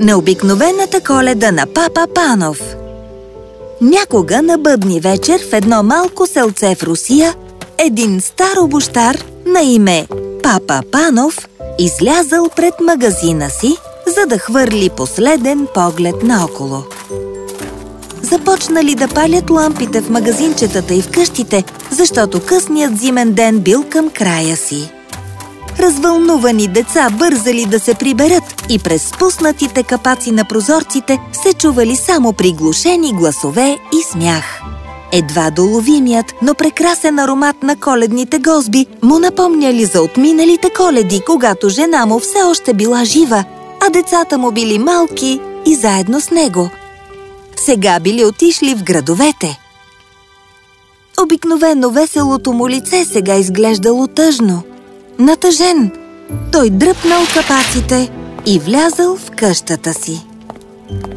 Необикновената коледа на Папа Панов Някога на бъдни вечер в едно малко селце в Русия един стар обощар на име Папа Панов излязъл пред магазина си, за да хвърли последен поглед наоколо. Започнали да палят лампите в магазинчетата и в къщите, защото късният зимен ден бил към края си. Развълнувани деца бързали да се приберат и през спуснатите капаци на прозорците се чували само приглушени гласове и смях. Едва доловимият, но прекрасен аромат на коледните гозби му напомняли за отминалите коледи, когато жена му все още била жива, а децата му били малки и заедно с него. Сега били отишли в градовете. Обикновено веселото му лице сега изглеждало тъжно. Натъжен, той дръпнал капаците и влязъл в къщата си.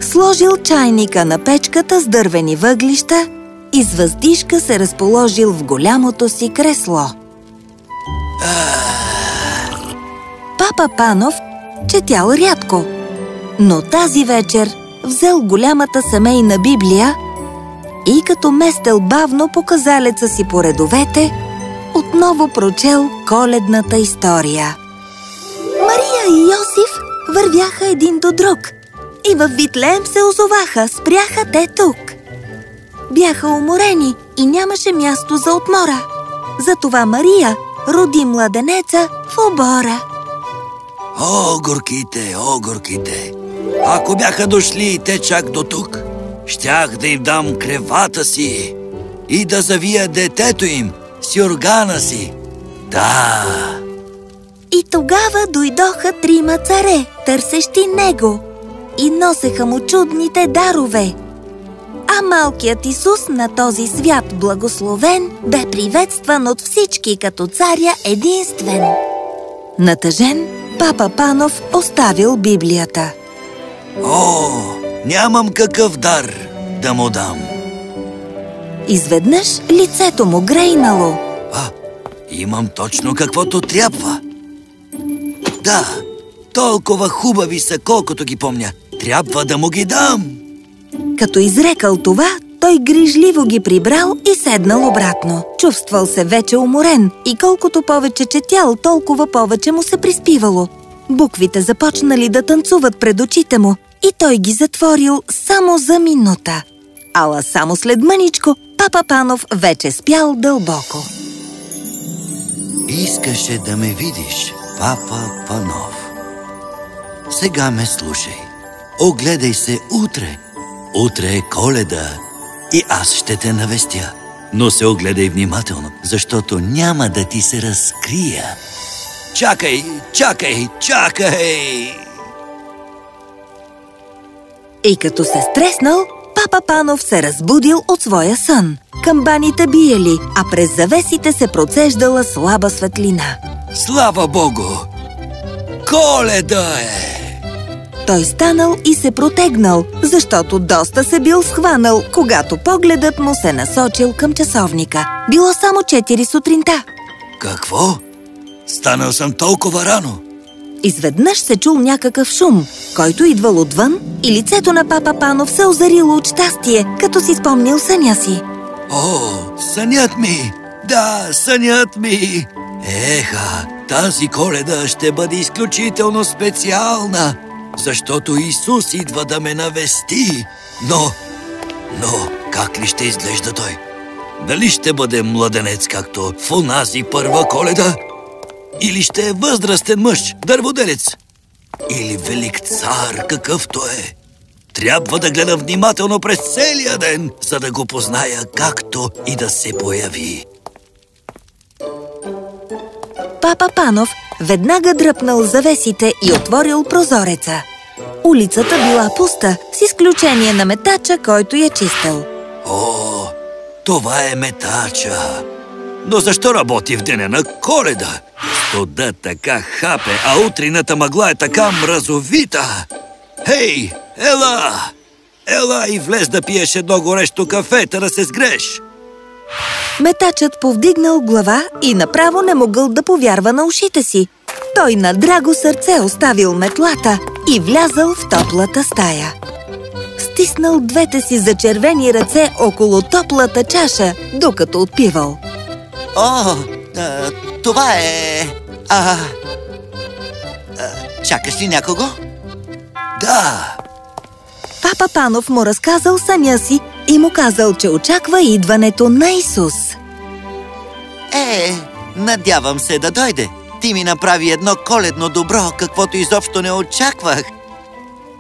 Сложил чайника на печката с дървени въглища и с въздишка се разположил в голямото си кресло. Папа Панов четял рядко, но тази вечер взел голямата семейна Библия и като местел бавно показалеца си по редовете, отново прочел коледната история. Мария и Йосиф вървяха един до друг и във Витлеем се озоваха, спряха те тук. Бяха уморени и нямаше място за отмора. Затова Мария роди младенеца в обора. О, горките, о, горките! Ако бяха дошли и те чак до тук, щях да им дам кревата си и да завия детето им с юргана си. Да! И тогава дойдоха трима царе, търсещи него, и носеха му чудните дарове. А малкият Исус на този свят благословен бе приветстван от всички като царя единствен. Натъжен, папа Панов оставил Библията. О, нямам какъв дар да му дам. Изведнъж лицето му грейнало. А, имам точно каквото трябва. Да, толкова хубави са, колкото ги помня. Трябва да му ги дам. Като изрекал това, той грижливо ги прибрал и седнал обратно. Чувствал се вече уморен и колкото повече четял, толкова повече му се приспивало. Буквите започнали да танцуват пред очите му и той ги затворил само за минута. Ала само след мъничко Папа Панов вече спял дълбоко. Искаше да ме видиш, папа Панов. Сега ме слушай. Огледай се утре. Утре е коледа и аз ще те навестя. Но се огледай внимателно, защото няма да ти се разкрия. Чакай, чакай, чакай! И като се стреснал, Папа Панов се разбудил от своя сън. Камбаните биели, а през завесите се процеждала слаба светлина. Слава Богу! Коледа е! Той станал и се протегнал, защото доста се бил схванал, когато погледът му се насочил към часовника. Било само 4 сутринта. Какво? Станал съм толкова рано. Изведнъж се чул някакъв шум, който идвал отвън и лицето на папа Панов се озарило от щастие, като си спомнил съня си. О, сънят ми! Да, сънят ми! Еха, тази коледа ще бъде изключително специална, защото Исус идва да ме навести. Но, но, как ли ще изглежда той? Дали ще бъде младенец, както в онази първа коледа? Или ще е възрастен мъж, дърводелец? Или велик цар, какъвто е? Трябва да гледам внимателно през целия ден, за да го позная както и да се появи. Папа Панов веднага дръпнал завесите и отворил прозореца. Улицата била пуста, с изключение на метача, който я чистил. О, това е метача! Но защо работи в деня на коледа? Студа така хапе, а утрината мъгла е така мразовита. Хей, ела! Ела и влез да пиеш едно горещо кафе, да се сгреш. Метачът повдигнал глава и направо не могъл да повярва на ушите си. Той на драго сърце оставил метлата и влязъл в топлата стая. Стиснал двете си зачервени ръце около топлата чаша, докато отпивал. О, това е... А, а, чакаш ли някого? Да, Папа Панов му разказал съня си и му казал, че очаква идването на Исус. Е, надявам се да дойде. Ти ми направи едно коледно добро, каквото изобщо не очаквах.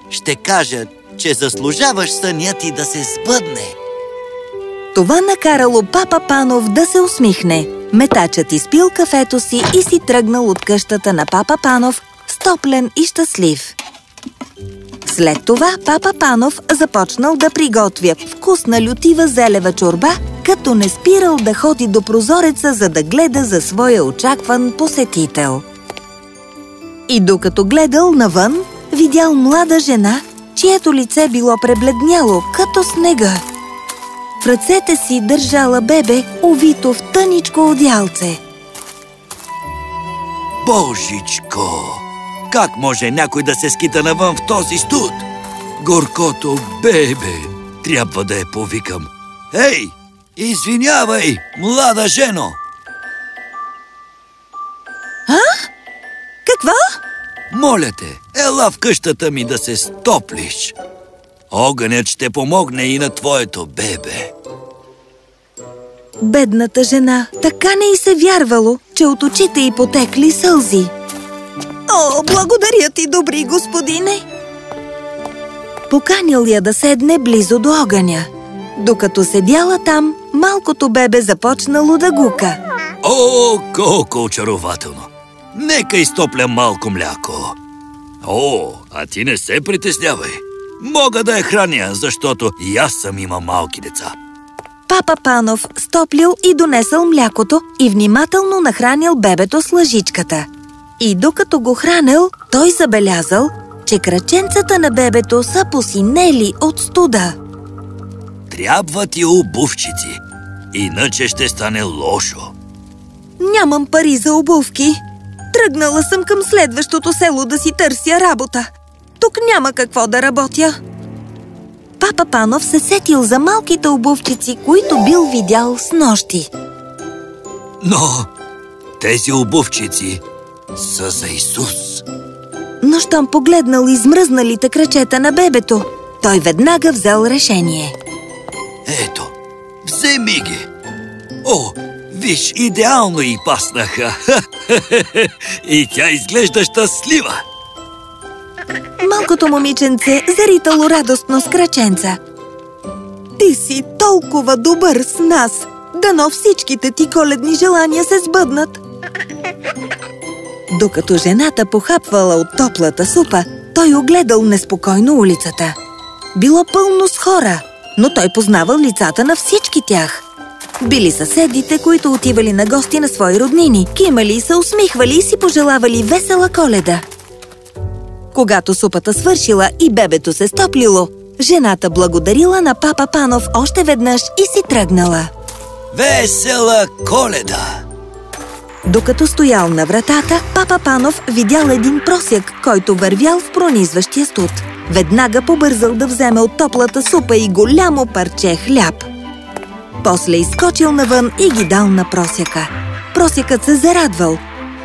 Ще кажа, че заслужаваш съня ти да се сбъдне. Това накарало папа Панов да се усмихне. Метачът изпил кафето си и си тръгнал от къщата на папа Панов, стоплен и щастлив. След това папа Панов започнал да приготвя вкусна лютива зелева чорба, като не спирал да ходи до прозореца, за да гледа за своя очакван посетител. И докато гледал навън, видял млада жена, чието лице било пребледняло, като снега. В ръцете си държала бебе, увито в тъничко одялце. Божичко! Как може някой да се скита навън в този студ? Горкото бебе! Трябва да я повикам. Ей! Извинявай, млада жено! Какво? Моля те, ела в къщата ми да се стоплиш. Огънят ще помогне и на твоето бебе. Бедната жена така не й се вярвало, че от очите й потекли сълзи. О, благодаря ти, добри господине! Поканил я да седне близо до огъня. Докато седяла там, малкото бебе започнало да гука. О, колко очарователно! Нека изтопля малко мляко. О, а ти не се притеснявай. Мога да я храня, защото и аз съм има малки деца. Папа Панов стоплил и донесъл млякото и внимателно нахранил бебето с лъжичката. И докато го хранил, той забелязал, че краченцата на бебето са посинели от студа. Трябва ти обувчици, иначе ще стане лошо. Нямам пари за обувки. Тръгнала съм към следващото село да си търся работа. Тук няма какво да работя. Папа Панов се сетил за малките обувчици, които бил видял с нощи. Но тези обувчици са за Исус. Но щом погледнал измръзналите крачета на бебето, той веднага взел решение. Ето, вземи ги. О, виж, идеално и паснаха. и тя изглежда щастлива. Малкото момиченце заритало радостно с краченца. Ти си толкова добър с нас! Дано всичките ти коледни желания се сбъднат! Докато жената похапвала от топлата супа, той огледал неспокойно улицата. Било пълно с хора, но той познавал лицата на всички тях. Били съседите, които отивали на гости на свои роднини, кимали, се усмихвали и си пожелавали весела коледа. Когато супата свършила и бебето се стоплило, жената благодарила на папа Панов още веднъж и си тръгнала. Весела коледа! Докато стоял на вратата, папа Панов видял един просяк, който вървял в пронизващия студ. Веднага побързал да вземе от топлата супа и голямо парче хляб. После изскочил навън и ги дал на просяка. Просякът се зарадвал,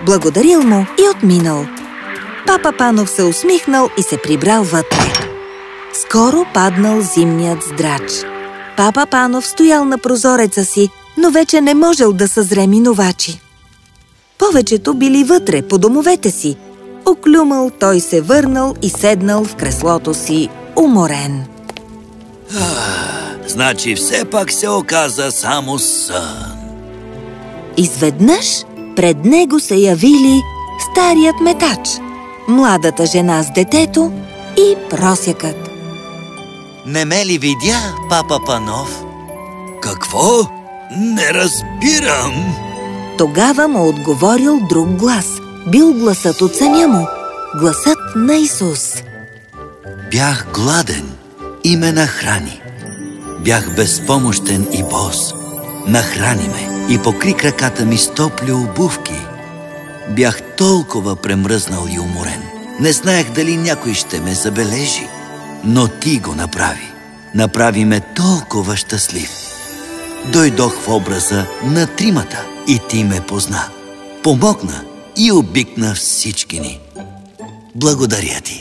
благодарил му и отминал. Папа Панов се усмихнал и се прибрал вътре. Скоро паднал зимният здрач. Папа Панов стоял на прозореца си, но вече не можел да съзре минувачи. Повечето били вътре, по домовете си. Оклюмал, той се върнал и седнал в креслото си, уморен. Значи все пак се оказа само сън. Изведнъж пред него се явили старият метач, младата жена с детето и просякът. Не ме ли видя, папа Панов? Какво? Не разбирам. Тогава му отговорил друг глас. Бил гласът от съня му. Гласът на Исус. Бях гладен и ме нахрани. Бях безпомощен и бос. Нахрани ме и покри краката ми с топли обувки. Бях толкова премръзнал и уморен. Не знаех дали някой ще ме забележи, но ти го направи. Направи ме толкова щастлив. Дойдох в образа на тримата и ти ме позна. Помогна и обикна всички ни. Благодаря ти.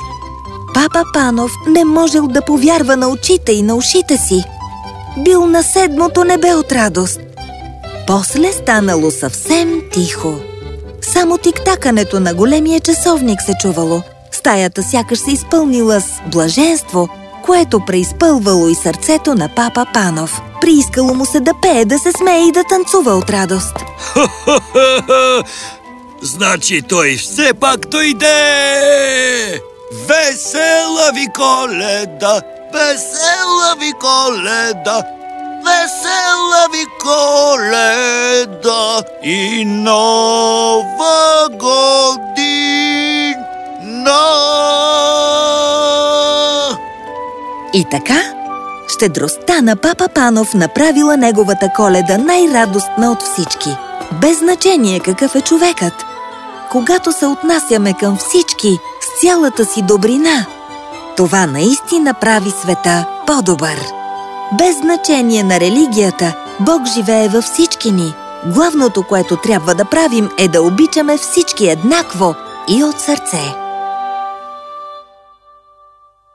Папа Панов не можел да повярва на очите и на ушите си. Бил на седмото небе от радост. После станало съвсем тихо. Само тиктакането на големия часовник се чувало. Стаята сякаш се изпълнила с блаженство, което преизпълвало и сърцето на папа Панов. Приискало му се да пее, да се смее и да танцува от радост. Значи той все пак дойде! Весела ви коледа, весела ви коледа, весела ви коледа и нова година. И така, щедростта на папа Панов направила неговата коледа най-радостна от всички. Без значение какъв е човекът. Когато се отнасяме към всички с цялата си добрина, това наистина прави света по-добър. Без значение на религията, Бог живее във всички ни. Главното, което трябва да правим е да обичаме всички еднакво и от сърце.